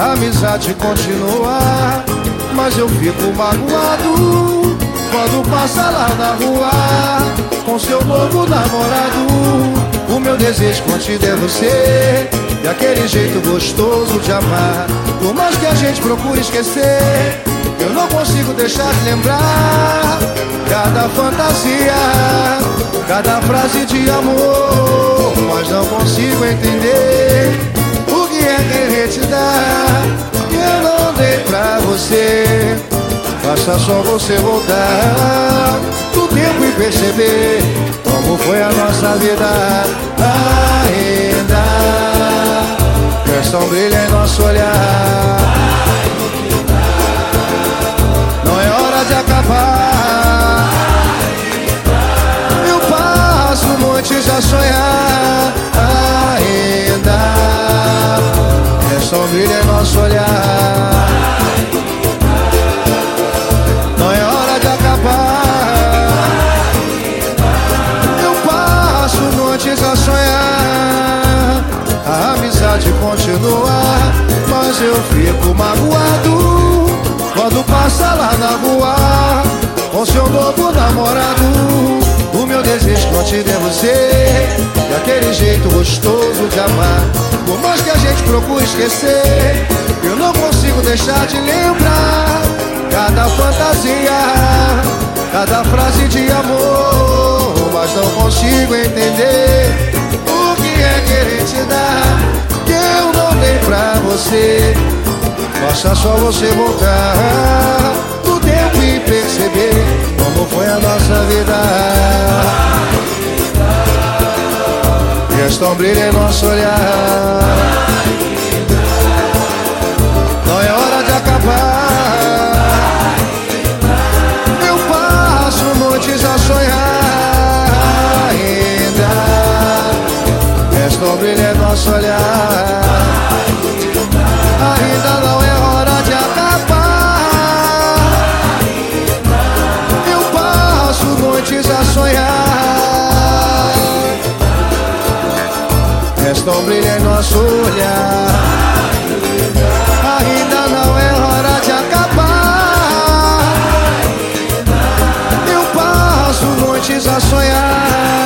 A amizade continua, mas eu fico magoado quando passa lá na rua com seu novo namorado. O meu desejo contigo é você E aquele jeito gostoso de amar Por mais que a gente procure esquecer Eu não consigo deixar de lembrar Cada fantasia Cada frase de amor Mas não consigo entender você. Só você voltar. Do tempo e perceber como foi a nossa vida ainda um brilho em nosso olhar. Não é hora de acabar. Eu passo noites a sonhar ainda um brilho em nosso olhar noites a sonhar. A amizade continua Mas eu fico magoado Quando passa lá na rua Com seu novo namorado. O meu desejo contigo é você E aquele jeito gostoso de amar. Por mais que a gente procure esquecer Eu não consigo deixar de lembrar Cada fantasia Cada frase de amor consigo entender O que é querer te dar Que eu não dei pra você. Basta só você voltar Do tempo e perceber Como foi a nossa vida. Resta um brilho em nosso olhar É é Brilha em nosso olhar. Ainda não é hora de acabar. Eu passo noites a sonhar. Resta brilho em nosso olhar. Ainda não é hora de acabar. Eu passo noites a sonhar.